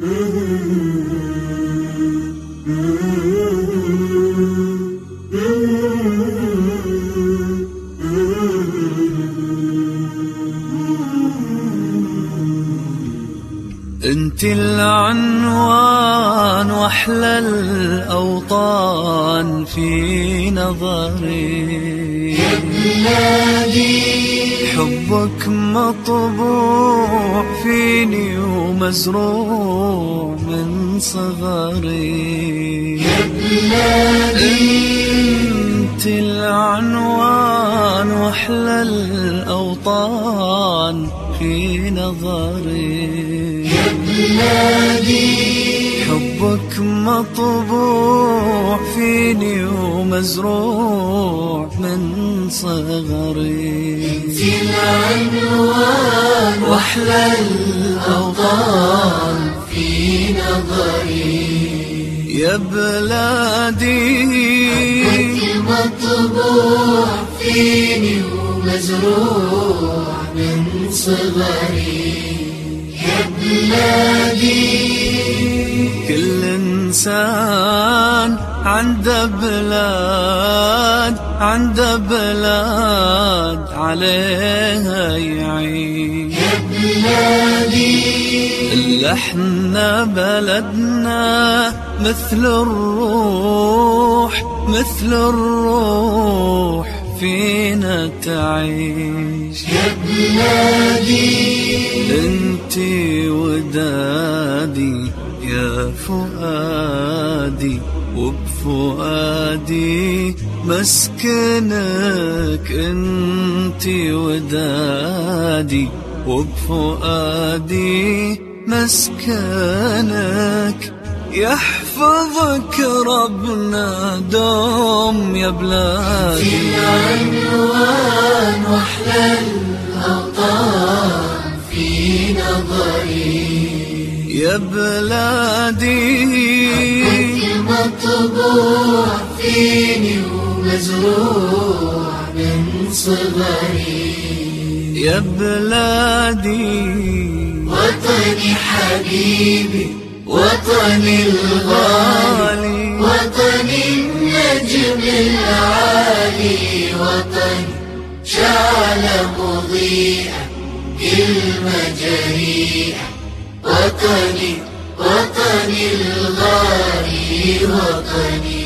انت العنوان واحلى الاوطان في نظري. يا بلادي حبك مطبوع فيني ومزروع. من صغري. يا انت العنوان واحلى الاوطان في نظري. يا بلادي حبك مطبوع فيني ومزروع من صغري. انت العنوان واحلى الاوطان نظري يا بلادي. مطبوع فيني ومزروع من صغري. يا بلادي. كل انسان عنده بلاد عنده بلاد عليها يعيش. يا بلادي. إلا احنا بلدنا مثل الروح مثل الروح فينا تعيش. يا بلادي انتي ودادي، يا فؤادي، وبفؤادي مسكنك انتي ودادي، وبفؤادي مسكنك يحفظك ربنا دوم يا بلادي العنوان واحلى الاوطان في نظري. يا بلادي. مطبوع فيني ومزروع من صغري. يا بلادي. وطني حبيبي وطني الغالي وطني النجم العالي وطني شعلة مضيئة كلمة جريئة وطني وطني الغالي وطني